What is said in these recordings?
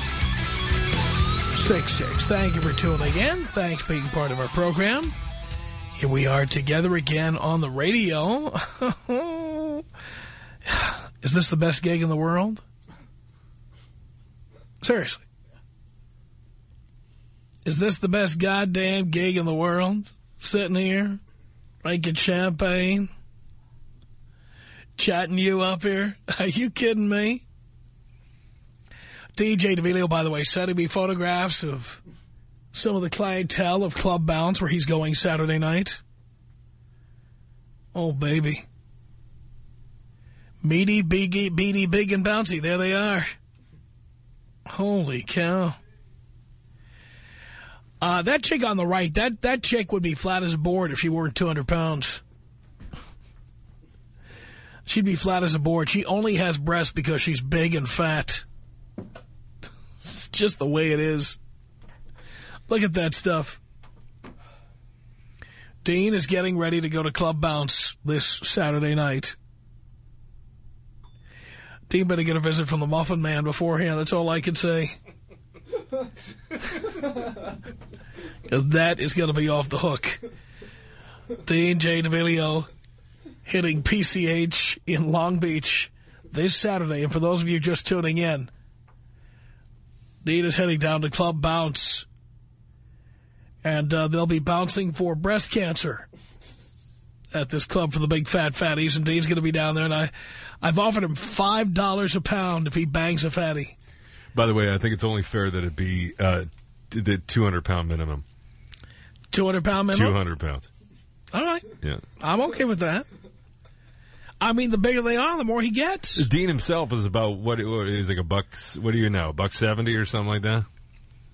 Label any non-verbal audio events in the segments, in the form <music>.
1-800-5800-866. Thank you for tuning in. Thanks for being part of our program. Here we are together again on the radio. <laughs> Is this the best gig in the world? Seriously. Is this the best goddamn gig in the world? Sitting here, drinking champagne, chatting you up here? <laughs> Are you kidding me? DJ DeVilio, by the way, sending me photographs of some of the clientele of Club Bounce where he's going Saturday night. Oh, baby. Meaty, biggy, beady, big, and bouncy. There they are. Holy cow. Uh, that chick on the right, that, that chick would be flat as a board if she weren't 200 pounds. She'd be flat as a board. She only has breasts because she's big and fat. <laughs> It's just the way it is. Look at that stuff. Dean is getting ready to go to Club Bounce this Saturday night. Dean better get a visit from the Muffin Man beforehand. That's all I can say. <laughs> Because that is going to be off the hook. Dean J. DeVilio hitting PCH in Long Beach this Saturday. And for those of you just tuning in, Dean is heading down to Club Bounce. And uh, they'll be bouncing for breast cancer at this club for the big fat fatties. And Dean's going to be down there. And I, I've offered him $5 a pound if he bangs a fatty. By the way, I think it's only fair that it be uh, the 200-pound minimum. 200 pound minimum? 200 pounds. All right. Yeah. I'm okay with that. I mean, the bigger they are, the more he gets. Dean himself is about, what, what is like a buck, what do you know, buck 70 or something like that?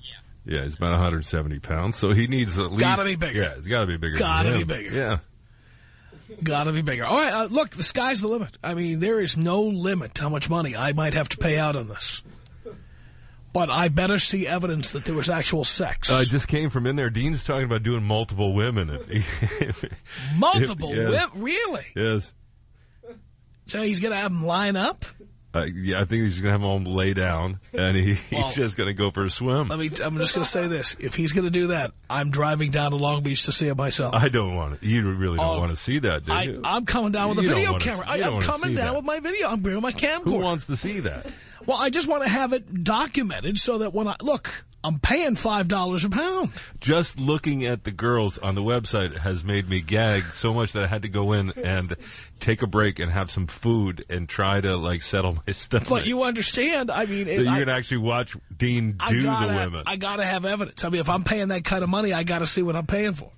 Yeah. Yeah, he's about 170 pounds, so he needs at least... Gotta be bigger. Yeah, he's gotta be bigger Gotta than be bigger. Yeah. Gotta be bigger. All right, uh, look, the sky's the limit. I mean, there is no limit to how much money I might have to pay out on this. But I better see evidence that there was actual sex. Uh, I just came from in there. Dean's talking about doing multiple women. <laughs> Multiple yes. women? Really? yes. So he's going to have them line up? Uh, yeah, I think he's going to have them all lay down, and he, <laughs> he's Well- just going to go for a swim. Let me. I'm just going to say this. If he's going to do that, I'm driving down to Long Beach to see it myself. I don't want to. You really don't Oh, want to see that, do I, you? I'm coming down with a You video camera. you I, I'm coming down that. with my video. I'm bringing my camcorder. Who wants to see that? Well, I just want to have it documented so that when I look, I'm paying five dollars a pound. Just looking at the girls on the website has made me gag so much that I had to go in and take a break and have some food and try to like settle my stomach. But you understand? I mean, So it, you're I, to actually watch Dean I do gotta, the women. I gotta have evidence. I mean, if I'm paying that kind of money, I gotta see what I'm paying for.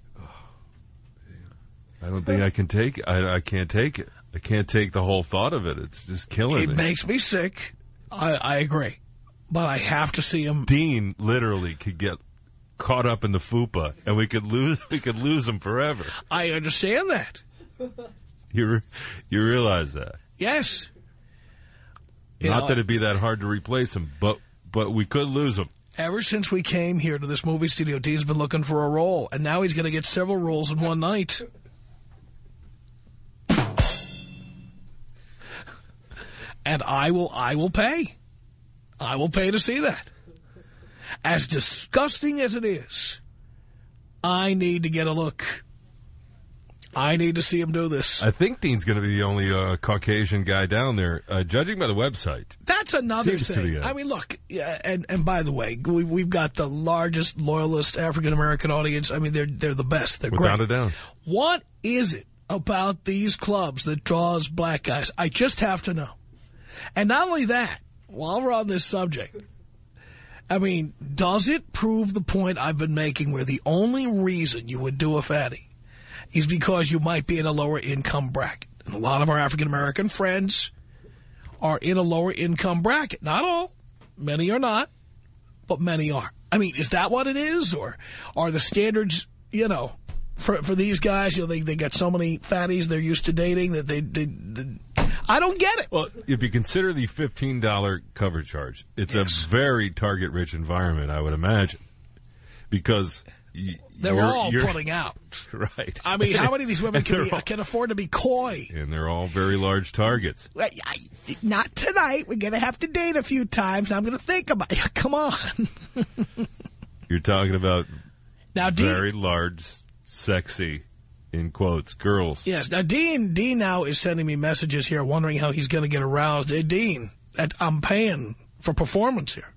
I don't think I can take it. I, I can't take it. I can't take the whole thought of it. It's just killing It me. It makes me sick. I, I agree, but I have to see him. Dean literally could get caught up in the fupa, and we could lose. <laughs> We could lose him forever. I understand that. You you realize that? Yes. You Not know, that it'd be that hard to replace him, but but we could lose him. Ever since we came here to this movie studio, Dean's been looking for a role, and now he's going to get several roles in one night. And I will, I will pay. I will pay to see that. As disgusting as it is, I need to get a look. I need to see him do this. I think Dean's going to be the only uh, Caucasian guy down there. Uh, judging by the website, That's another Seems thing. it. I mean, look, yeah, and and by the way, we, we've got the largest loyalist African American audience. I mean, they're they're the best. They're without great. a doubt. What is it about these clubs that draws black guys? I just have to know. And not only that, while we're on this subject, I mean, does it prove the point I've been making where the only reason you would do a fatty is because you might be in a lower income bracket? And a lot of our African-American friends are in a lower income bracket. Not all. Many are not, but many are. I mean, is that what it is? Or are the standards, you know, for for these guys, you know, they, they got so many fatties they're used to dating that they, they, they I don't get it. Well, if you consider the $15 cover charge, it's a very target-rich environment, I would imagine. Because They're you're, all you're- putting out. <laughs> Right. I mean, how many of these women <laughs> can, be, all- can afford to be coy? And they're all very large targets. Not tonight. We're going to have to date a few times. I'm going to think about it. <laughs> Come on. You're talking about Now, very large, sexy, in quotes, girls. yes. Now, Dean, Dean now is sending me messages here wondering how he's going to get aroused. Hey, Dean, that I'm paying for performance here.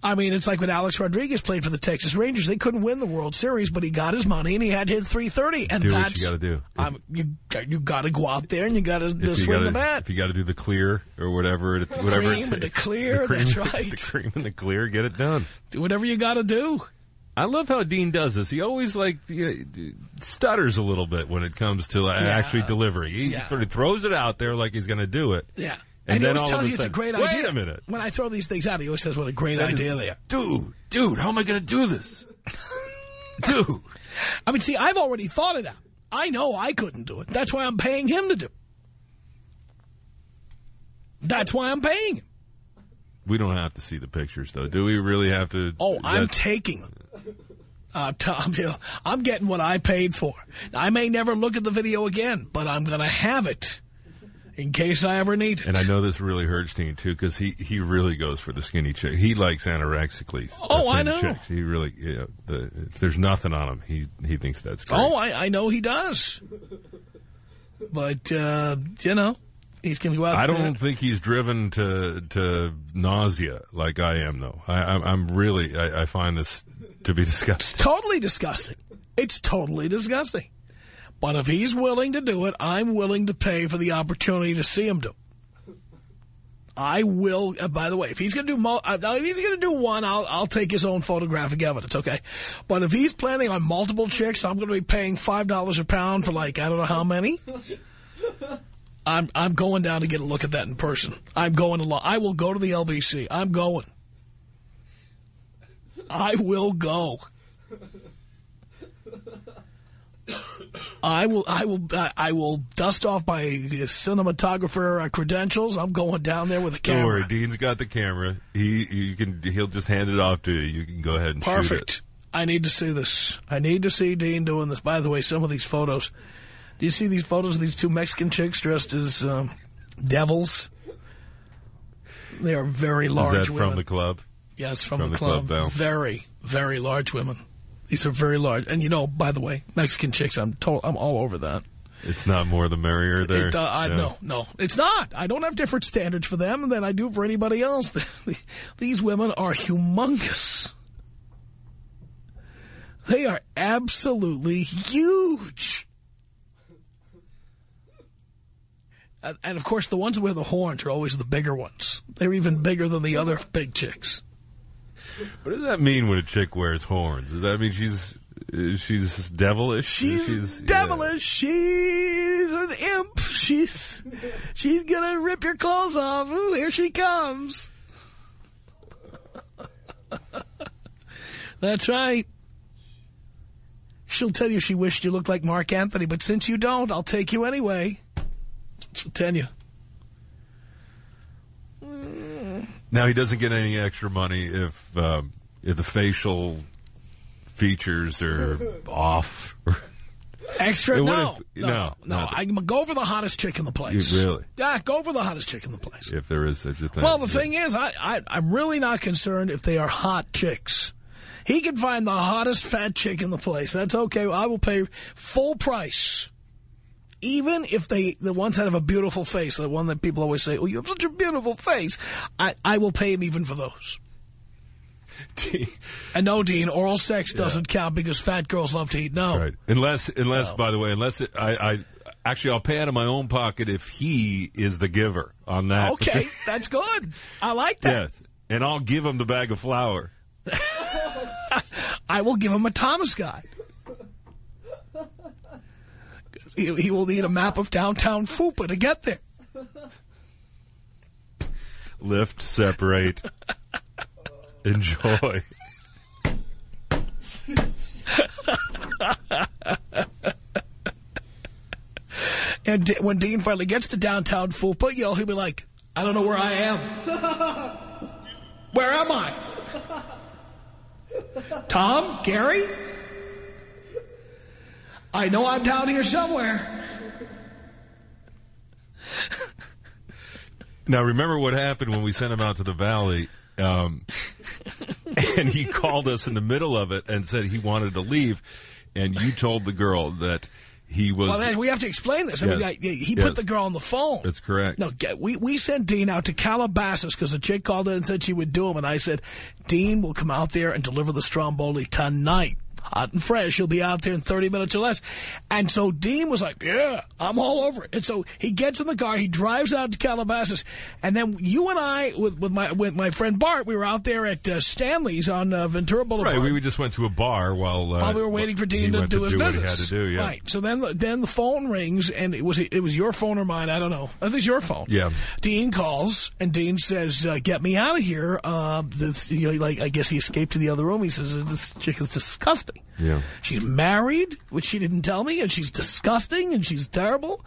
I mean, it's like when Alex Rodriguez played for the Texas Rangers. They couldn't win the World Series, but he got his money and he had hit 330. And Do what you gotta do. I'm, you you got to go out there and you got to swing gotta, the bat. If you got to do the clear or whatever, it, whatever cream and the clear, cream, that's right. <laughs> The cream and the clear, get it done. Do whatever you got to do. I love how Dean does this. He always like you know, stutters a little bit when it comes to uh, actually delivery. He Yeah. sort of throws it out there like he's going to do it. Yeah. And And, he always tells you it's a great "Wait idea. a minute." When I throw these things out, he always says what a great That is- idea they are. Dude, dude, how am I going to do this? <laughs> dude. I mean, see, I've already thought it out. I know I couldn't do it. That's why I'm paying him to do it. That's why I'm paying him. We don't have to see the pictures, though. Do we really have to? Oh, I'm taking them. Uh, <laughs> Tom, you know, I'm getting what I paid for. I may never look at the video again, but I'm going to have it in case I ever need it. And I know this really hurts Dean too because he, he really goes for the skinny chick. He likes anorexically. Oh, I know. Chicks. He really, you know, the, if there's nothing on him, he he thinks that's great. Oh, I, I know he does. But, uh, you know, he's going to go out I don't think he's driven to to nausea like I am, though. I, I'm, I'm really, I, I find this to be disgusting. totally disgusting. It's totally disgusting. But if he's willing to do it, I'm willing to pay for the opportunity to see him do it. I will, uh, by the way, if he's going to do uh, if he's going to do one, I'll, I'll take his own photographic evidence, okay? But if he's planning on multiple chicks, I'm going to be paying $5 a pound for like, I don't know how many. I'm, I'm going down to get a look at that in person. I'm going to, law. I will go to the LBC. I'm going. I will go. I will, I will, I- will dust off my cinematographer uh, credentials. I'm going down there with a camera. Don't worry, Dean's got the camera. He you can he'll just hand it off to you. You can go ahead and shoot it. Perfect. I need to see this. I need to see Dean doing this. By the way, some of these photos. Do you see these photos of these two Mexican chicks dressed as um, devils? They are very large Is that women. from the club? Yes, from, From the the club. club. Very, very large women. These are very large. And, you know, by the way, Mexican chicks, I'm to I'm all over that. It's not more the merrier there. It, uh, I, Yeah. No, no, it's not. I don't have different standards for them than I do for anybody else. <laughs> These women are humongous. They are absolutely huge. And, and of course, the ones with the horns are always the bigger ones. They're even bigger than the other big chicks. <laughs> What does that mean when a chick wears horns? Does that mean she's she's devilish? She's, yeah. devilish. She's an imp. She's she's gonna rip your clothes off. Ooh, here she comes. That's right. She'll tell you she wished you looked like Marc Anthony, but since you don't, I'll take you anyway. She'll tell you. Now he doesn't get any extra money if um, if the facial features are off. Extra? No, wouldn't- no, no, no. I go for the hottest chick in the place. You really? Yeah, go for the hottest chick in the place. if there is such a thing. Well, the thing is, I, I, I'm really not concerned if they are hot chicks. He can find the hottest fat chick in the place. That's okay. I will pay full price. Even if they, the ones that have a beautiful face, the one that people always say, oh, you have such a beautiful face, I, I will pay him even for those. <laughs> And no, Dean, oral sex doesn't count because fat girls love to eat. No. Right. Unless, unless, No. by the way, unless it, I, I, actually, I'll pay out of my own pocket if he is the giver on that. Okay, <laughs> that's good. I like that. yes. And I'll give him the bag of flour. <laughs> I will give him a Thomas guide. He, <laughs> he will need a map of downtown Fupa to get there. Lift, separate, <laughs> enjoy. <laughs> And D- when Dean finally gets to downtown Fupa, you know, he'll be like, I don't know where I am. where am I? Tom? Gary? I know I'm down here somewhere. Now, remember what happened when we sent him out to the valley? Um, and he called us in the middle of it and said he wanted to leave. And you told the girl that he was. Well, then we have to explain this. I mean, I, he Yes. put the girl on the phone. That's correct. No, we, we sent Dean out to Calabasas because the chick called in and said she would do him. And I said, Dean will come out there and deliver the Stromboli tonight. Hot and fresh. He'll be out there in 30 minutes or less. And so Dean was like, yeah, I'm all over it. And so he gets in the car. He drives out to Calabasas. And then you and I, with, with my with my friend Bart, we were out there at uh, Stanley's on uh, Ventura Boulevard. Right, we just went to a bar while uh, While we were waiting for Dean to do his what business. he had to do. Yeah, Right. So then, then the phone rings, and it was it was your phone or mine. I don't know. I think it's your phone. Yeah. Dean calls, and Dean says, uh, "Get me out of here." Uh, this, you know, like I guess he escaped to the other room. He says, "This chick is disgusting." Yeah. She's married, which she didn't tell me, and she's disgusting, and she's terrible.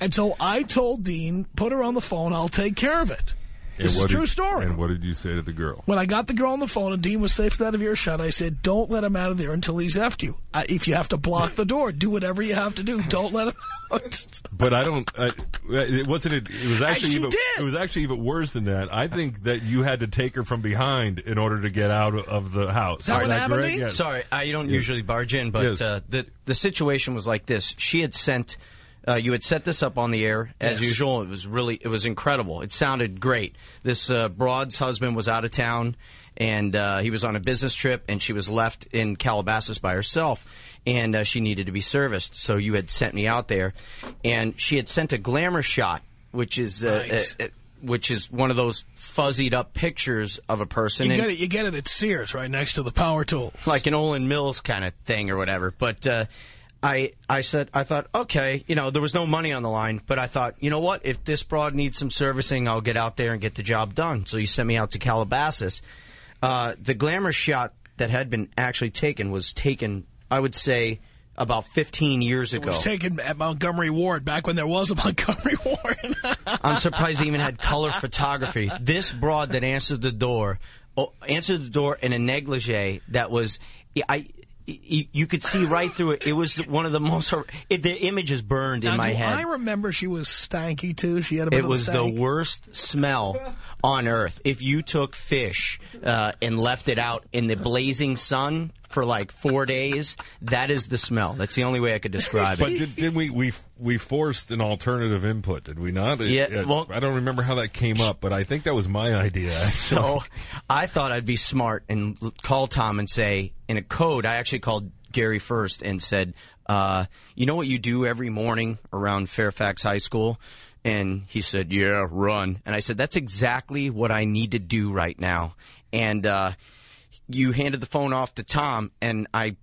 And so I told Dean, "Put her on the phone. I'll take care of it." And This is a true did- story. And what did you say to the girl? When I got the girl on the phone and Dean was safe out of earshot, I said, don't let him out of there until he's effed you. I, if you have to block the door, do whatever you have to do. Don't let him out. <laughs> But I don't. I, it wasn't. It, it was actually she even. did. It was actually even worse than that. I think that you had to take her from behind in order to get out of the house. that what Is happened to correct? you? Yes. Sorry, I don't usually barge in, but Yes. uh, the the situation was like this. She had sent. Uh, you had set this up on the air as Yes. usual. It was really, it was incredible. It sounded great. This uh, broad's husband was out of town, and uh, he was on a business trip, and she was left in Calabasas by herself, and uh, she needed to be serviced. So you had sent me out there, and she had sent a glamour shot, which is uh, Right. uh, uh, which is one of those fuzzied up pictures of a person. You get it. You get it at Sears, right next to the power tool. like an Olan Mills kind of thing or whatever. But uh, I I said I thought okay, you know there was no money on the line, but I thought you know what if this broad needs some servicing, I'll get out there and get the job done. So you sent me out to Calabasas. Uh, the glamour shot that had been actually taken was taken, I would say. About 15 years It ago. was taken at Montgomery Ward back when there was a <laughs> Montgomery Ward. <laughs> I'm surprised they even had color photography. This broad that answered the door, oh, answered the door in a negligee that was, I, you, could see right through it. It was one of the most. It, the image is burned in my head. I remember she was stanky too. She had a bit It was the worst smell on earth. If you took fish uh, and left it out in the blazing sun for like four days, that is the smell. That's the only way I could describe it. But did, did we we we forced an alternative input? Did we not? Yeah, it- well- I don't remember how that came up, but I think that was my idea. So I thought I'd be smart and call Tom and say, in a code, I actually called Gary first and said, uh, you know what you do every morning around Fairfax High School? And he said, yeah, run. And I said, that's exactly what I need to do right now. And, uh, you handed the phone off to Tom and I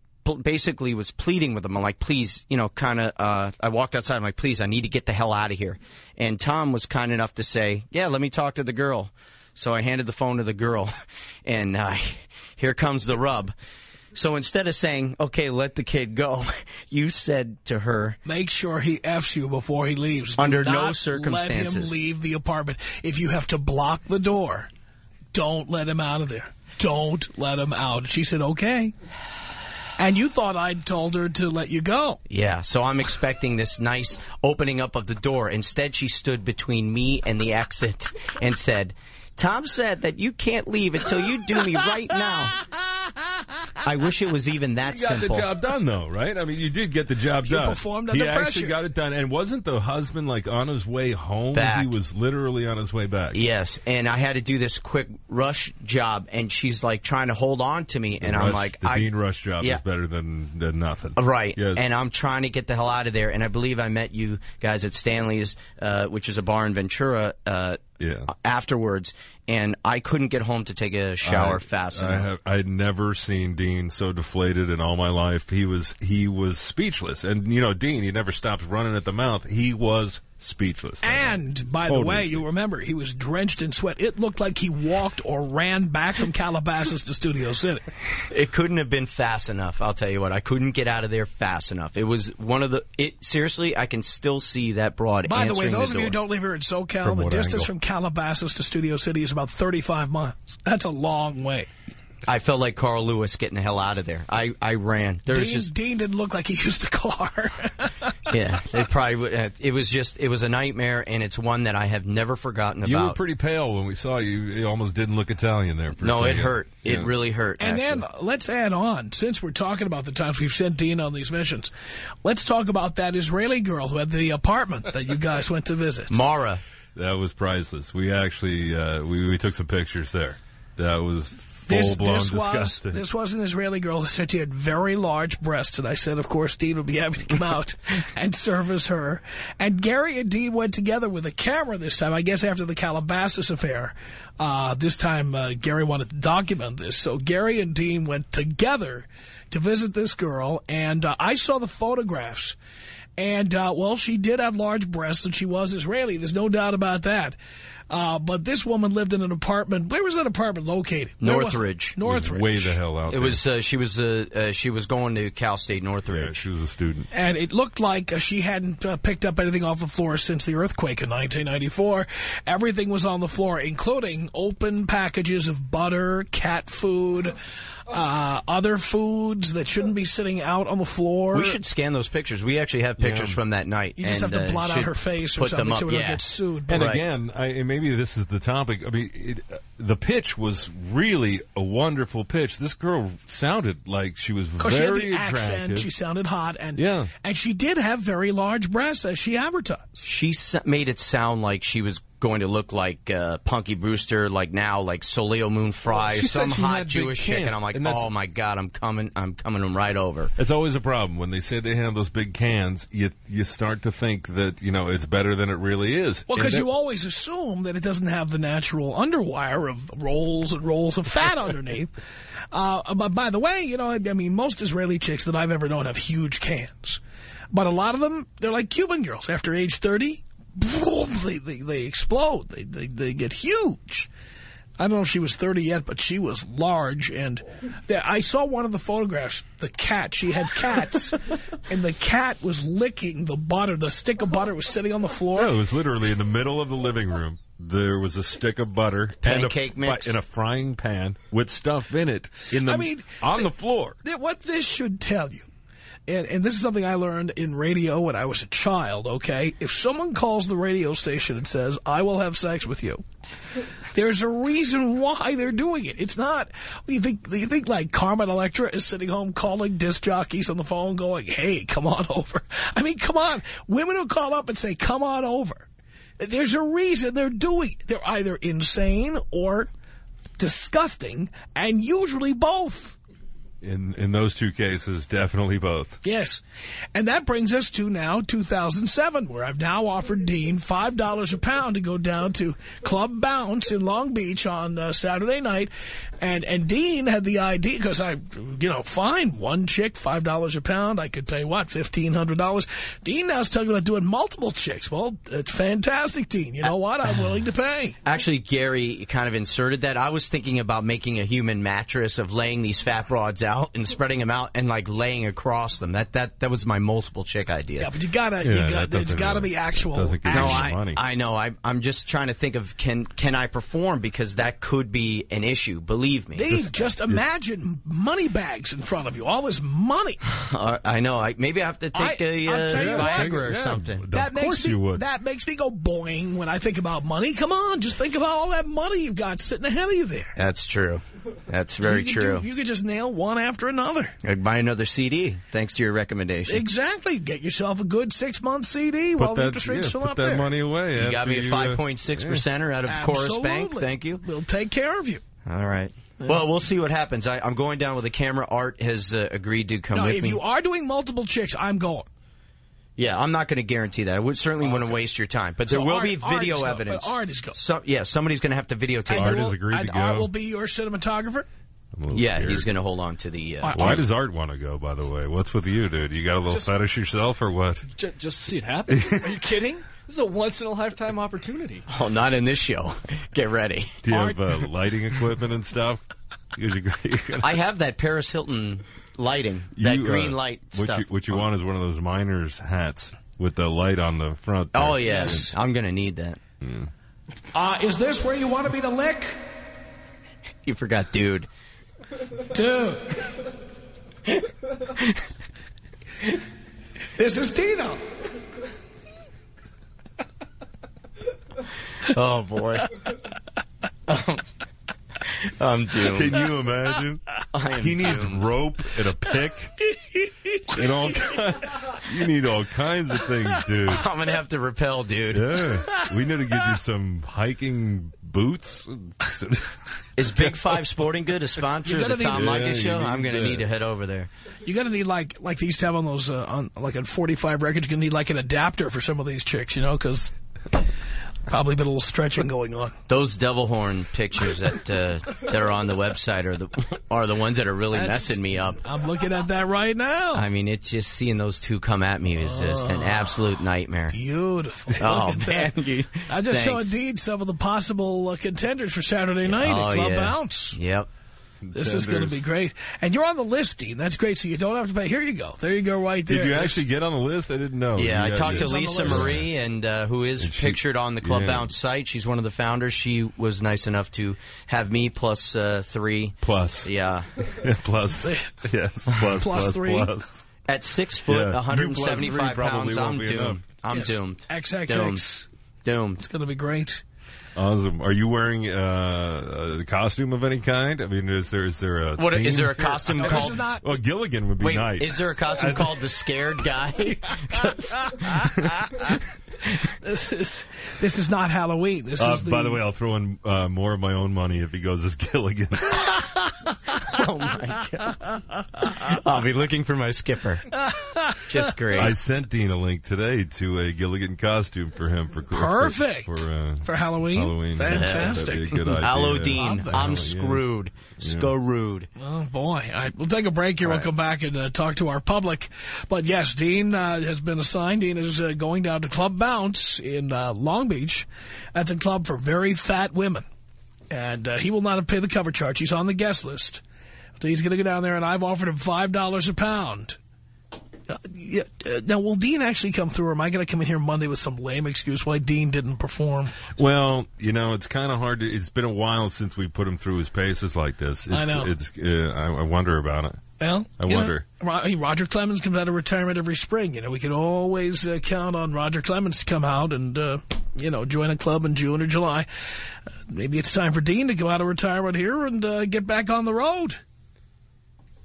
basically was pleading with him. I'm like, please, you know, kind of, uh, I walked outside. I'm like, please, I need to get the hell out of here. And Tom was kind enough to say, yeah, let me talk to the girl. So I handed the phone to the girl <laughs> and, uh, here comes the rub. So instead of saying, okay, let the kid go, <laughs> you said to her, Make sure he f's you before he leaves. Under no not Let him circumstances. leave the apartment. If you have to block the door, don't let him out of there. Don't let him out. She said, okay. And you thought I'd told her to let you go. Yeah, so I'm expecting this nice opening up of the door. Instead, she stood between me and the exit and said, Tom said that you can't leave until you do me right now. I wish it was even that You got simple. the job done, though, right? I mean, you did get the job You done. You performed he under actually got it done, and wasn't the husband like on his way home? Back. He was literally on his way back. Yes, and I had to do this quick rush job, and she's like trying to hold on to me, and I'm Rush- like, the I, Dean Rush job Yeah. is better than than nothing. Right. Yes. And I'm trying to get the hell out of there. And I believe I met you guys at Stanley's, uh, which is a bar in Ventura, uh, Yeah. afterwards. And I couldn't get home to take a shower I- fast I enough. have I'd never seen Dean so deflated in all my life. He was he was speechless, and you know Dean he never stops running at the mouth. He was speechless. And by the way, you remember he was drenched in sweat. It looked like he walked or ran back from Calabasas to Studio City. It couldn't have been fast enough. I'll tell you what. I couldn't get out of there fast enough. It was one of the. It seriously, I can still see that broad. By the way, those the of you who don't live here in SoCal, From the distance angle? from Calabasas to Studio City is about 35 miles. That's a long way. I felt like Carl Lewis getting the hell out of there. I I ran. There was Dean, just Dean didn't look like he used a car. <laughs> yeah. <laughs> It probably would. Uh, it was just it was a nightmare, and it's one that I have never forgotten about. you were pretty pale when we saw you. You almost didn't look Italian there. For a no, it second. hurt. It really hurt. And actually. then let's add on, since we're talking about the times we've sent Dean on these missions, let's talk about that Israeli girl who had the apartment that you guys went to visit. Mara. That was priceless. We actually uh, we we took some pictures there. That was full This, this was this was an Israeli girl who said she had very large breasts, and I said, of course, Dean would be happy to come <laughs> out and service her. And Gary and Dean went together with a camera this time. I guess after the Calabasas affair, uh, this time uh, Gary wanted to document this, so Gary and Dean went together to visit this girl, and uh, I saw the photographs. And, uh, well, she did have large breasts, and she was Israeli. There's no doubt about that. Uh, but this woman lived in an apartment. Where was that apartment located? Where was it? Northridge. It was Northridge. way the hell out It there. was uh, she was uh, uh, she was going to Cal State Yeah, Northridge. she was a student. And it looked like uh, she hadn't uh, picked up anything off the floor since the earthquake in 1994. Everything was on the floor, including open packages of butter, cat food, uh, other foods that shouldn't be sitting out on the floor. We should scan those pictures. We actually have pictures from that night. You just and, have to uh, blot out her face or something so we yeah. don't get sued. And Right. again, I, and maybe this is the topic. I mean, it, uh, the pitch was really a wonderful pitch. This girl sounded like she was Because she had very the accent, attractive. she sounded hot, and Yeah. and she did have very large breasts as she advertised. She made it sound like she was going to look like uh, Punky Brewster, like now, like Soleil Moon Frye, She some hot Jewish chick, and I'm like, and oh my god, I'm coming, I'm coming right over. It's always a problem when they say they have those big cans. You you start to think that you know it's better than it really is. Well, because you always assume that it doesn't have the natural underwire of rolls and rolls of fat <laughs> underneath. Uh, but by the way, you know, I I mean, most Israeli chicks that I've ever known have huge cans. But a lot of them, they're like Cuban girls. After age 30, boom, they, they, they explode. They, they, they get huge. I don't know if she was 30 yet, but she was large. And I saw one of the photographs, the cat. She had cats, <laughs> and the cat was licking the butter. The stick of butter was sitting on the floor. No, it was literally in the middle of the living room. There was a stick of butter and a Pancake mix? in a frying pan with stuff in it in the I mean, on the floor. what this should tell you, and, and this is something I learned in radio when I was a child, okay? If someone calls the radio station and says, I will have sex with you, there's a reason why they're doing it. It's not, you think, you think like Carmen Electra is sitting home calling disc jockeys on the phone going, hey, come on <laughs> over. I mean, come on. Women who call up and say, come on over. There's a reason they're doing it. They're either insane or disgusting, and usually both. In in those two cases, definitely both. Yes. And that brings us to now 2007, where I've now offered Dean $5 a pound to go down to Club Bounce in Long Beach on uh, Saturday night. And, and Dean had the idea, because I, you know, fine, one chick, $5 a pound. I could pay, what, $1,500? Dean now now's talking about doing multiple chicks. Well, it's fantastic, Dean. You know what? I'm willing to pay. Actually, Gary kind of inserted that. I was thinking about making a human mattress of laying these fat broads out and spreading them out and like laying across them. That that that was my multiple chick idea. Yeah, but you gotta, Yeah, you got, there's doesn't gotta really- be actual doesn't give you No, action. I, money. I know. I, I'm just trying to think of can can I perform because that could be an issue. Believe believe me. Dean, just <laughs> imagine money bags in front of you. All this money. <laughs> Uh, I know. I, maybe I have to take I- a I'll uh, tell. Viagra or Yeah. something. Of that course makes me, you would. That makes me go boing when I think about money. Come on, just think about all that money you've got sitting ahead of you there. That's true. That's very you true. do- you could just nail one after another. I'd buy another CD thanks to your recommendation. Exactly. Get yourself a good six-month CD Put while the that, interest rate's yeah, still put up that money away. You got after me a you, uh, five point six percenter out of Corus Bank. Thank you. We'll take care of you. All right. Well, we'll see what happens. I, I'm going down with a camera. Art has uh, agreed to come Now, with if me. you are doing multiple chicks, I'm going. Yeah, I'm not going to guarantee that. I would certainly wouldn't waste your time, but there So will Art- be video is go- evidence. but Art is go- So, yeah, somebody's going to have to videotape. And Art you has will- agreed to and Art will be your cinematographer. I'm a little Yeah, scared. he's going to hold on to the. Uh, Art- Why does Art want to go, by the way? What's with you, dude? You got a little fetish yourself or what? Just, just see it happen. Are you kidding? <laughs> This is a once in a lifetime opportunity. oh, not in this show. <laughs> Get ready. Do you Art- have uh, lighting equipment and stuff? I have that Paris Hilton lighting, that You, uh, green light what stuff. You, what you want is one of those miners hats with the light on the front. there. oh yes, I'm going to need that. Uh, is this where you wanted me to lick? You forgot, dude. Dude. <laughs> this is Tino. Oh boy. I'm doomed. Can you imagine? I am He needs doomed. rope and a pick and all. You need all kinds of things, dude. I'm gonna have to repel, dude. Yeah, we need to get you some hiking boots. Is Big Five Sporting Good a sponsor of the gotta Tom need- Leykis Yeah, show? I'm gonna that. need to head over there. You're gonna need like like they used to have on those uh, on like on 45 records. You're gonna need like an adapter for some of these chicks, you know, because probably been a little stretching going on. Those devil horn pictures that uh, that are on the website are the are the ones that are really That's- messing me up. I'm looking at that right now. I mean, it's just seeing those two come at me is just an absolute nightmare. Beautiful. Oh man, you- I just saw thanks. indeed some of the possible uh, contenders for Saturday night Oh at Club yeah. Bounce. Yep. This is going to be great. And you're on the list, Dean. That's great. So you don't have to pay. Here you go. There you go right there. Did you actually get on the list? I didn't know. Yeah, I talked to it's on the Lisa. Marie, and uh, who is And she- pictured on the Club yeah. Bounce site. She's one of the founders. She was nice enough to have me plus uh, three. Plus. Yeah, <laughs> plus. <laughs> Yes, plus, plus, three. plus. at six foot, Yeah. 175 You plus three probably pounds. I'm doomed. I'm Yes. doomed. XXX. Doomed. Doomed. It's going to be great. Awesome. Are you wearing uh, a costume of any kind? I mean, is there is there a What theme? is there a costume No, this called? is not. Well, Gilligan would be Wait, nice. is there a costume called the Scared Guy? <laughs> <laughs> This is this is not Halloween. This Uh, is the. by the way, I'll throw in uh, more of my own money if he goes as Gilligan. <laughs> oh my god! <laughs> I'll be looking for my skipper. Just great. I sent Dean a link today to a Gilligan costume for him for Perfect. for, for, uh, for Halloween. Halloween. Fantastic. That'd be a good. Halloween. I'm Yeah. screwed. Screwed. Oh boy! All right, we'll take a break here. We'll come back and uh, talk to our public. But yes, Dean uh, has been assigned. Dean is uh, going down to Club Bounce in uh, Long Beach. That's a club for very fat women, and uh, he will not pay the cover charge. He's on the guest list. So he's going to go down there, and I've offered him five dollars a pound. Uh, yeah, uh, now, will Dean actually come through, or am I going to come in here Monday with some lame excuse why Dean didn't perform? Well, you know, it's kind of hard to. It's been a while since we put him through his paces like this. It's, I know. It's. Uh, I, I wonder about it. Well, I know, wonder. Mean, Roger Clemens comes out of retirement every spring. You know, we can always uh, count on Roger Clemens to come out and, uh, you know, join a club in June or July. Uh, maybe it's time for Dean to go out of retirement here and uh, get back on the road.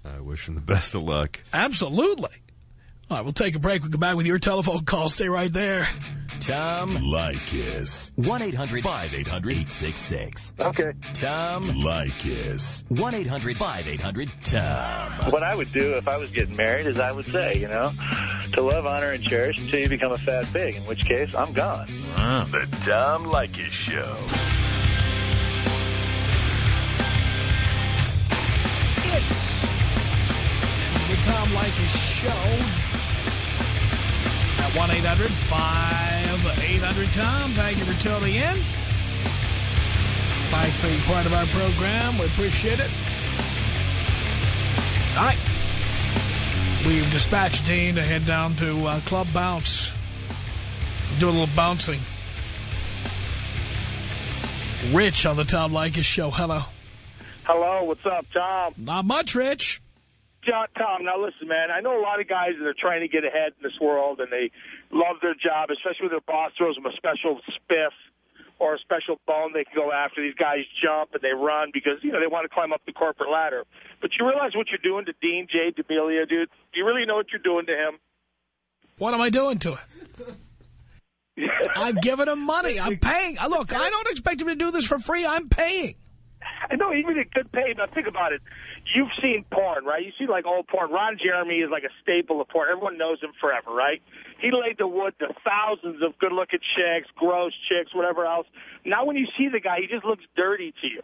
I wish him the best of luck. Absolutely. All right, we'll take a break. We'll come back with your telephone call. Stay right there. Tom Leykis. 1-800-5800-866. Okay. Tom Leykis. 1-800-5800-TOM. What I would do if I was getting married is I would say, you know, to love, honor, and cherish until you become a fat pig, in which case I'm gone. The Tom Leykis Show. Leykis Show at 1-800-5800-TOM. Thank you for tuning in. Thanks for being part of our program. We appreciate it. All right. We've dispatched Dean to head down to uh, Club Bounce. Do a little bouncing. Rich on the Tom Leykis Show. Hello. Hello, what's up, Tom? Not much, Rich. John, Tom, now listen, man. I know a lot of guys that are trying to get ahead in this world, and they love their job, especially when their boss throws them a special spiff or a special bone they can go after. These guys jump and they run because, you know, they want to climb up the corporate ladder. But you realize what you're doing to Dean J. D'Amelio, dude? Do you really know what you're doing to him? What am I doing to him? <laughs> I'm giving him money. I'm paying. Look, I don't expect him to do this for free. I'm paying. I know, even a good pay. Now, think about it. You've seen porn, right? You see, like, old porn. Ron Jeremy is like a staple of porn. Everyone knows him forever, right? He laid the wood to thousands of good-looking chicks, gross chicks, whatever else. Now, when you see the guy, he just looks dirty to you.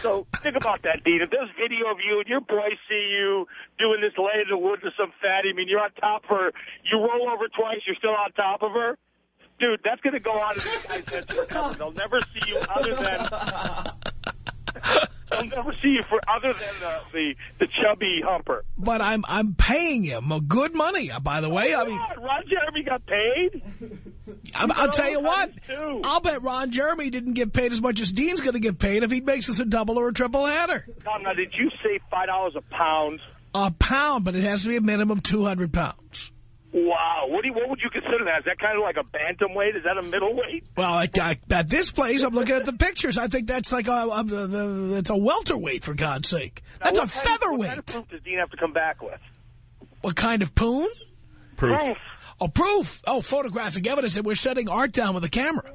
So think about that, Dean. If there's video of you and your boys see you doing this laying the wood to some fatty, I mean, you're on top of her. You roll over twice, you're still on top of her. Dude, that's going to go on in these guys' forever. They'll never see you other than... They'll never see you for other than the, the, the chubby humper. But I'm I'm paying him a good money. uh, By the way, I mean, God, Ron Jeremy got paid? I'm, I'll tell you what. too. I'll bet Ron Jeremy didn't get paid as much as Dean's going to get paid if he makes us a double or a triple header. Tom, now, did you say $5 a pound? A pound, but it has to be a minimum 200 pounds. Wow. What do you, what would you consider that? Is that kind of like a bantamweight? Is that a middleweight? Well, I, I, at this place, I'm looking at the pictures. I think that's like a, a, a, it's a welterweight, for God's sake. That's Now, a what kind of- What featherweight. kind of proof does Dean have to come back with? What kind of poon? Proof. Proof. Oh, proof. Oh, photographic evidence that we're setting Art down with a camera.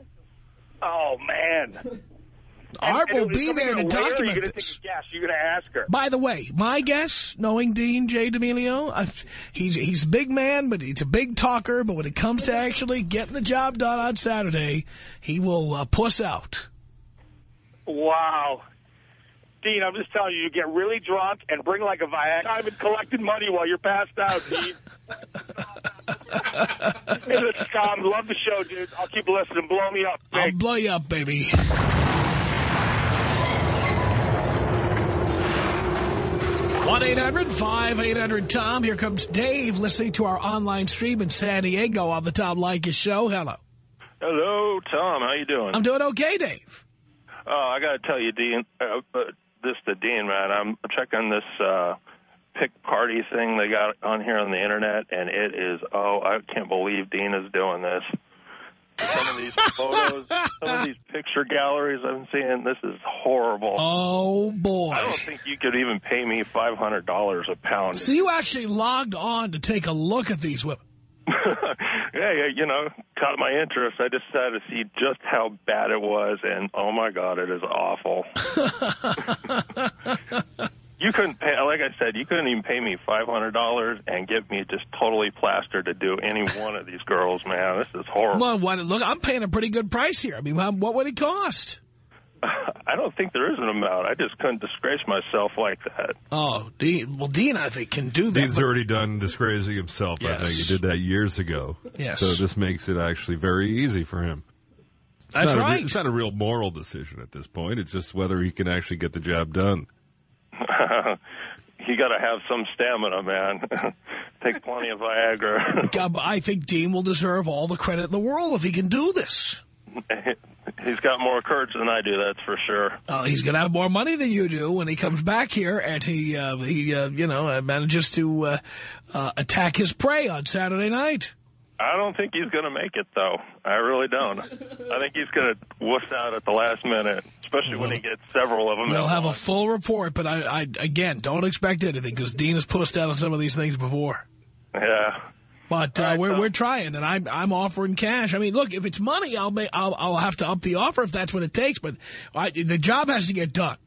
Oh, man. Art will be there to somebody gonna weigh her, or document You're this. take a guess. You're going to ask her. By the way, my guess, knowing Dean J. D'Amelio, he's he's a big man, but he's a big talker. But when it comes to actually getting the job done on Saturday, he will uh, puss out. Wow. Dean, I'm just telling you, you get really drunk and bring like a Viagra. I've been collecting money while you're passed out, Dean. hey, listen, Tom, love the show, dude. I'll keep listening. Blow me up. I'll blow you up, baby. One eight hundred five eight hundred Tom. Here comes Dave, listening to our online stream in San Diego on the Tom Leykis Show. Hello. Hello, Tom. How you doing? I'm doing okay, Dave. Oh, I got to tell you, Dean. Uh, uh, this to Dean, man. I'm checking this uh, pick party thing they got on here on the internet, and it is. Oh, I can't believe Dean is doing this. Some of these photos, some of these picture galleries I'm seeing. This is horrible. Oh boy. I don't think you could even pay me five hundred dollars a pound. So you actually logged on to take a look at these women. <laughs> yeah, yeah, you know, caught my interest. I just decided to see just how bad it was, and oh my god, it is awful. <laughs> you couldn't pay, like I said, you couldn't even pay me five hundred dollars and get me just totally plastered to do any <laughs> one of these girls, man. This is horrible. Well, what, look, I'm paying a pretty good price here. I mean, what would it cost? <laughs> I don't think there is an amount. I just couldn't disgrace myself like that. Oh, Dean. Well, Dean, I think, can do that. Dean's already done disgracing himself. I think he did that years ago. Yes. So this makes it actually very easy for him. It's That's not a- right. it's not a real moral decision at this point. It's just whether he can actually get the job done. <laughs> you got to have some stamina, man. <laughs> Take plenty of Viagra. <laughs> I think Dean will deserve all the credit in the world if he can do this. He's got more courage than I do, that's for sure. Uh, he's going to have more money than you do when he comes back here and he, uh, he uh, you know, uh, manages to uh, uh, attack his prey on Saturday night. I don't think he's going to make it, though. I really don't. I think he's going to wuss out at the last minute, especially when he gets several of them. We'll have a full report, but I, I again, don't expect anything because Dean has pussed out on some of these things before. Yeah. But uh, right, we're Tom. we're trying, and I'm I'm offering cash. I mean, look, if it's money, I'll make I'll I'll have to up the offer if that's what it takes. But I, the job has to get done.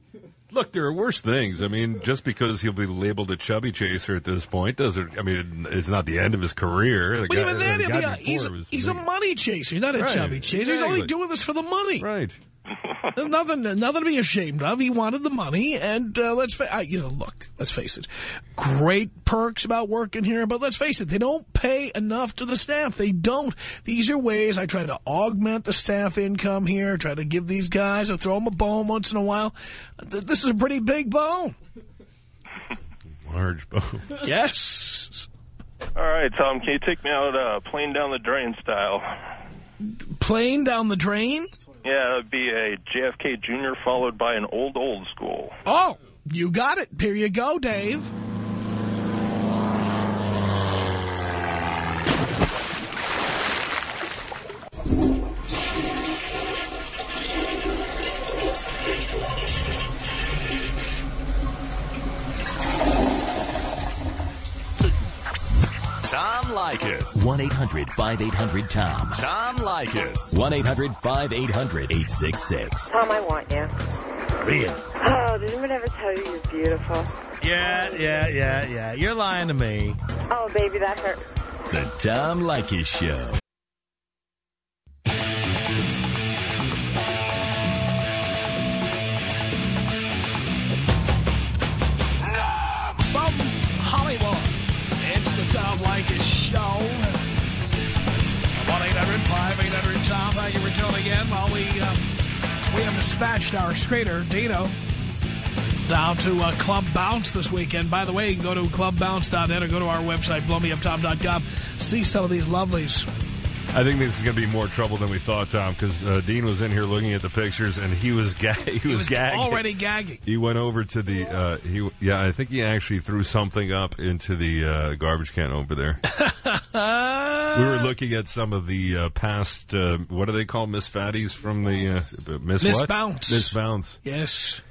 Look, there are worse things. I mean, just because he'll be labeled a chubby chaser at this point doesn't. I mean, it's not the end of his career. The But guy- even then, the he's he's a money chaser. Not a Right, chubby chaser. He's only doing this for the money. right. There's <laughs> nothing, nothing to be ashamed of. He wanted the money, and uh, let's, fa- uh, you know, look, let's face it. Great perks about working here, but let's face it, they don't pay enough to the staff. They don't. These are ways I try to augment the staff income here. Try to give these guys, I throw them a bone once in a while. Th- This is a pretty big bone. Large bone. <laughs> Yes. All right, Tom, can you take me out uh, plain down the drain style? Plane down the drain. Yeah, it'd be a JFK Jr. followed by an old old school. Oh, you got it. Here you go, Dave. Leykis. 1-800-5800-TOM. Tom Leykis. 1-800-5800-866. Tom, I want you. Really? Oh, did anyone ever tell you you're beautiful? Yeah, yeah, yeah, yeah. You're lying to me. Oh, baby, that hurt. The Tom Leykis Show. Dispatched our skater, Dino, down to uh, Club Bounce this weekend. By the way, you can go to clubbounce.net or go to our website, blowmeuptom.com. See some of these lovelies. I think this is going to be more trouble than we thought, Tom, because uh, Dean was in here looking at the pictures and he was ga- <laughs> he, was, was gagging. already gagging. He went over to the uh, he yeah I think he actually threw something up into the uh, garbage can over there. <laughs> we were looking at some of the uh, past uh, what do they call Miss Fatties from the uh, Miss Miss what? Bounce. Miss Bounce Yes.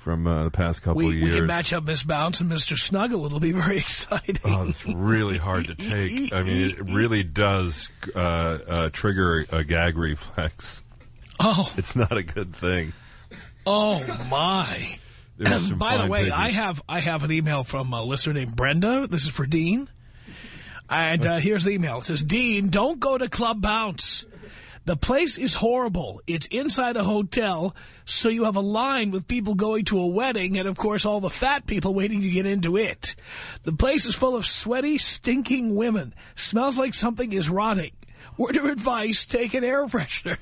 From uh, the past couple We, of we can match up Miss Bounce and Mr. Snuggle. It'll be very <laughs> exciting. Oh, it's really hard to take. I mean, it really does uh, uh, trigger a gag reflex. Oh, <laughs> It's not a good thing. oh my! <clears throat> By the way, pictures. I have I have an email from a listener named Brenda. This is for Dean, and uh, here's the email. It says, "Dean, don't go to Club Bounce. The place is horrible. It's inside a hotel, so you have a line with people going to a wedding, and of course all the fat people waiting to get into it. The place is full of sweaty, stinking women. Smells like something is rotting. Word of advice: take an air freshener."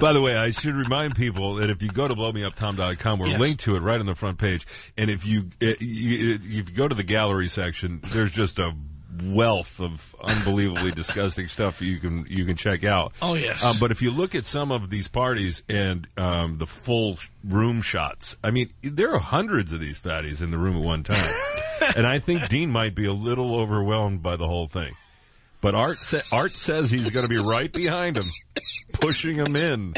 By the way, I should remind people that if you go to blowmeuptom.com, we're Yes. linked to it right on the front page. And if you, eh, you if you go to the gallery section, there's just a wealth of unbelievably disgusting stuff you can you can check out. Oh, yes. Um, but if you look at some of these parties and um, the full room shots, I mean, there are hundreds of these fatties in the room at one time, <laughs> and I think Dean might be a little overwhelmed by the whole thing. But Art sa- Art says he's going to be right behind him, pushing him in.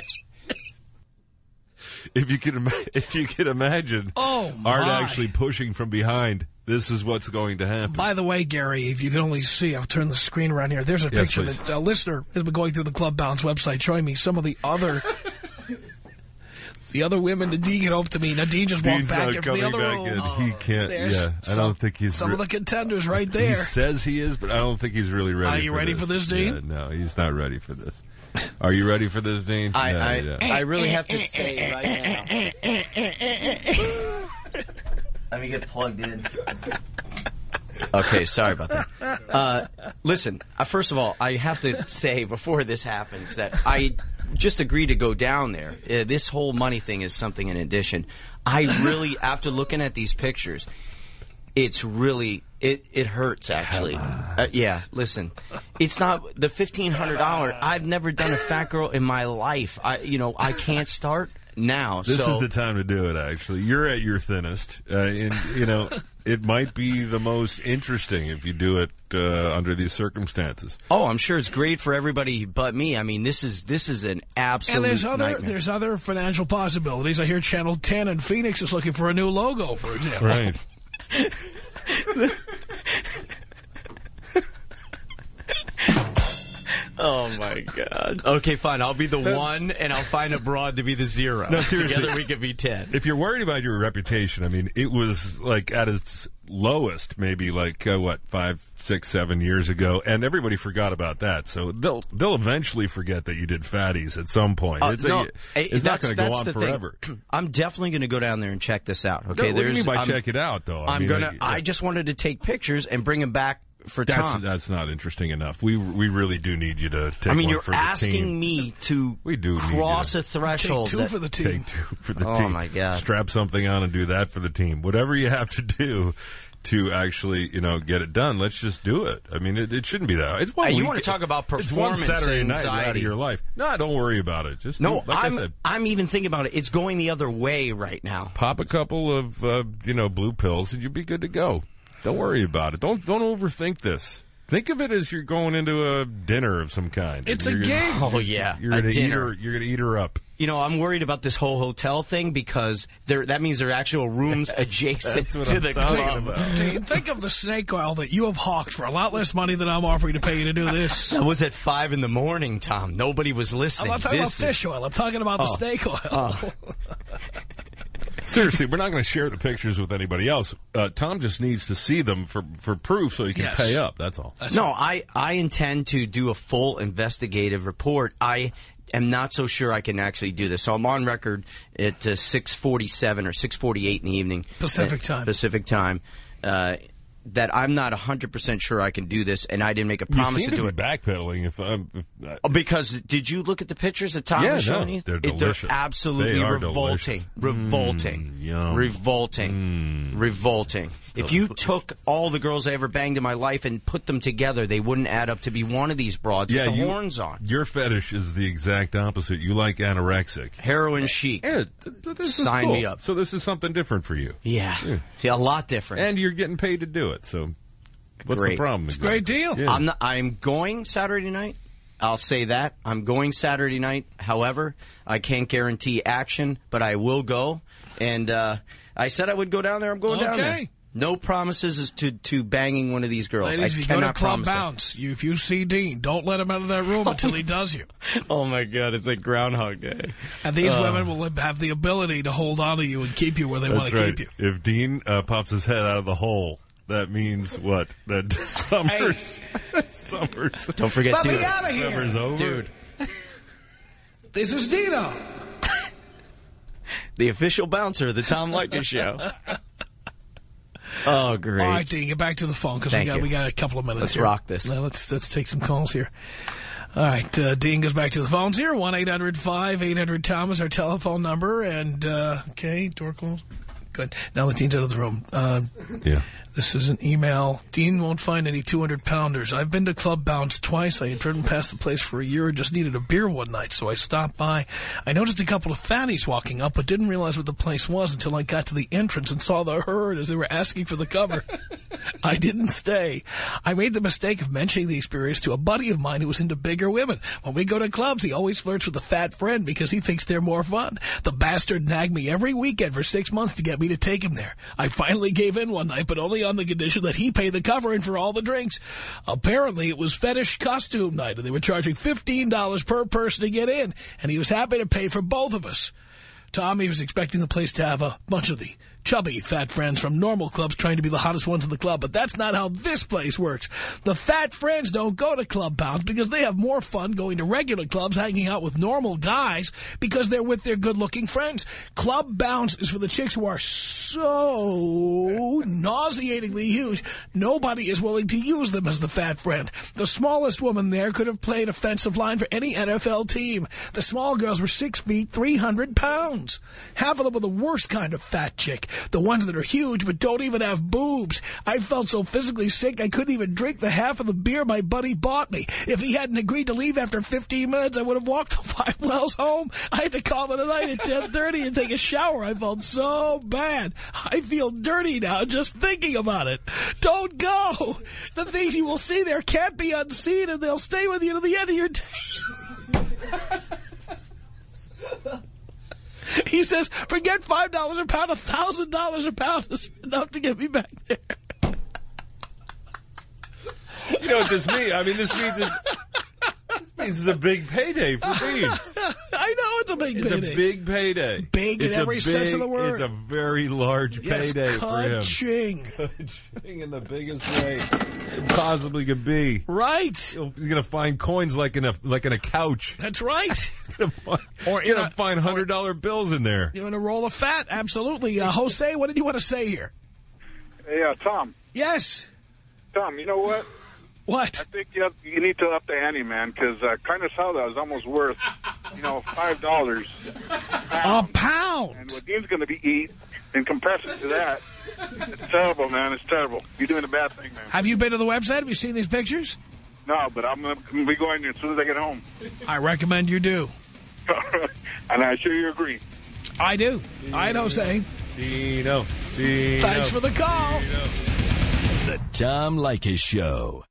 If you can, if you can imagine, Oh, Art actually pushing from behind, this is what's going to happen. By the way, Gary, if you can only see, I'll turn the screen around here. There's a Yes, picture please. that a listener has been going through the Club Bounce website showing me some of the other <laughs> the other women that Dean can hope to me. Now, Dean just walked Dean's back not into the coming other back room. in. He can't. There's Yeah, I don't think he's. Some re- of the contenders right there. He there. says he is, but I don't think he's really ready. Are you for ready this. for this, Dean? Yeah, no, he's not ready for this. Are you ready for this, Dean? I, No, I, yeah. I really have to say right now. <laughs> Let me get plugged in. Okay, sorry about that. Uh, listen, uh, first of all, I have to say before this happens that I just agreed to go down there. Uh, this whole money thing is something in addition. I really, after looking at these pictures, it's really it it hurts actually. Uh, yeah, listen, it's not the fifteen hundred dollar. I've never done a fat girl in my life. I you know I can't start now. This so is the time to do it. Actually, you're at your thinnest, uh, and you know <laughs> it might be the most interesting if you do it uh, under these circumstances. Oh, I'm sure it's great for everybody but me. I mean, this is this is an absolute And there's other nightmare. there's other financial possibilities. I hear Channel 10 in Phoenix is looking for a new logo, for example. Right. <laughs> Oh my god. Okay, fine. I'll be the one, and I'll find a broad to be the zero. No, seriously. Together we could be ten. If you're worried about your reputation, I mean, it was like at its lowest, maybe like uh, what five, six, seven years ago, and everybody forgot about that. So they'll they'll eventually forget that you did fatties at some point. Uh, it's a- it's not going to go on the thing. forever. <clears throat> I'm definitely going to go down there and check this out. Okay, No, what do you there's mean by I'm, check it out, though? I I'm mean, gonna. like, I just wanted to take pictures and bring them back for That's Tom. that's not interesting enough. We we really do need you to take. I mean, one you're for asking me to We do cross you a threshold. Take two that- for the team. Take two for the Oh, team. my God. Strap something on and do that for the team. Whatever you have to do to actually, you know, get it done. Let's just do it. I mean, it, it shouldn't be that. It's one. Hey, you wanna talk about It's one performance Saturday night you're out of anxiety. your life. No, don't worry about it. Just No, do- like I'm I said, I'm even thinking about it. It's going the other way right now. pop a couple of uh, you know blue pills and you'd be good to go. Don't worry about it. Don't don't overthink this. Think of it as you're going into a dinner of some kind. It's a You're game. Gonna, <laughs> Oh, yeah, you're a gonna eat her. You're gonna eat her up. You know, I'm worried about this whole hotel thing because there that means there are actual rooms <laughs> adjacent That's what to I'm the talking club. about. Dean, think of the snake oil that you have hawked for a lot less money than I'm offering to pay you to do this. <laughs> That was at five in the morning, Tom. Nobody was listening. I'm not talking about This is- fish oil. I'm talking about the Oh. snake oil. Oh. Seriously, we're not going to share the pictures with anybody else. Uh, Tom just needs to see them for for proof so he can Yes. pay up. That's all. no, I, I intend to do a full investigative report. I am not so sure I can actually do this. So I'm on record at uh, 647 or 648 in the evening. Pacific uh, time. Pacific time. Uh, that I'm not 100% sure I can do this, and I didn't make a promise to to do it. backpedaling. If, um, if uh, Oh, Because did you look at the pictures that Tom Yeah, was no, showing you? they're It- delicious. absolutely They are revolting. delicious. Revolting. Mm. Revolting. Revolting. If you took all the girls I ever banged in my life and put them together, they wouldn't add up to be one of these broads yeah, with the you, horns on. Your fetish is the exact opposite. You like anorexic. Heroin chic. Yeah, th- th- this is Sign cool. me up. So this is something different for you, Yeah. yeah. A lot different. and you're getting paid to do it. So what's the problem? It's a great deal. Yeah. I'm not, I'm going Saturday night. I'll say that. I'm going Saturday night. However, I can't guarantee action, but I will go. And uh, I said I would go down there. I'm going down there. No promises as to, to banging one of these girls. Ladies, I if you go to cannot Club promise. Bounce, you, if you see Dean, don't let him out of that room <laughs> until he does you. Oh my God, it's like Groundhog Day. And these Uh. women will have the ability to hold on to you and keep you where they want That's to keep you. If Dean uh, pops his head out of the hole, that means what? That <laughs> summer's summer's Don't forget, Let dude. me out of here. summer's over. Dude, This is Dino. <laughs> the official bouncer of the Tom Leykis show. <laughs> Oh, great. All right, Dean, get back to the phone because we Thank got you. we got a couple of minutes. Let's here. rock this. Now, let's let's take some calls here. All right, uh, Dean goes back to the phones here. One eight hundred five eight hundred Tom is our telephone number, and uh, okay, door closed. Good. Now the Dean's out of the room. Uh, Yeah. This is an email. Dean won't find any 200 pounders. I've been to Club Bounce twice. I had driven past the place for a year and just needed a beer one night, so I stopped by. I noticed a couple of fatties walking up, but didn't realize what the place was until I got to the entrance and saw the herd as they were asking for the cover. <laughs> I didn't stay. I made the mistake of mentioning the experience to a buddy of mine who was into bigger women. When we go to clubs, he always flirts with a fat friend because he thinks they're more fun. The bastard nagged me every weekend for six months to get me to take him there. I finally gave in one night, but only on the condition that he pay the covering for all the drinks. Apparently, it was fetish costume night, and they were charging $15 per person to get in, and he was happy to pay for both of us. Tommy was expecting the place to have a bunch of the chubby fat friends from normal clubs trying to be the hottest ones in the club, but that's not how this place works. The fat friends don't go to Club Bounce because they have more fun going to regular clubs hanging out with normal guys because they're with their good-looking friends. Club Bounce is for the chicks who are so nauseatingly huge, nobody is willing to use them as the fat friend. The smallest woman there could have played offensive line for any NFL team. The small girls were six feet, 300 pounds. Half of them were the worst kind of fat chick. The ones that are huge but don't even have boobs. I felt so physically sick I couldn't even drink the half of the beer my buddy bought me. If he hadn't agreed to leave after 15 minutes, I would have walked the <laughs> five miles home. I had to call it a night at 10.30 and take a shower. I felt so bad. I feel dirty now just thinking about it. Don't go. The things you will see there can't be unseen and they'll stay with you to the end of your day. <laughs> <laughs> He says, forget $5 a pound, $1,000 a pound is enough to get me back there. You know what this means? I mean, this means means it's a big payday for Dean. <laughs> I know it's a big It's payday. a big payday. Big in It's a every sense of the big- word. It's a very large Yes, payday for him. ka-ching. <laughs> Ka-ching in the biggest way it possibly could be. Right. He'll- He's gonna find coins like in a like in a couch. That's right. <laughs> He's gonna find, Or you're gonna find hundred dollar bills in there. You're in a roll of fat. Absolutely. Uh, Jose, what did you want to say here? Hey, uh, Tom. Yes. Tom, you know what? What? I think you, have, you need to up the ante, man, because uh, kind of how that was almost worth, you know, five dollars. A pound. And what Dean's going to be eat in comparison to that, it's terrible, man. It's terrible. You're doing a bad thing, man. Have you been to the website? Have you seen these pictures? No, but I'm going to be going there as soon as I get home. I recommend you do. <laughs> and I'm sure you agree. I do. I know, saying. Dino. Dino. Thanks for the call. The Tom Leykis Show.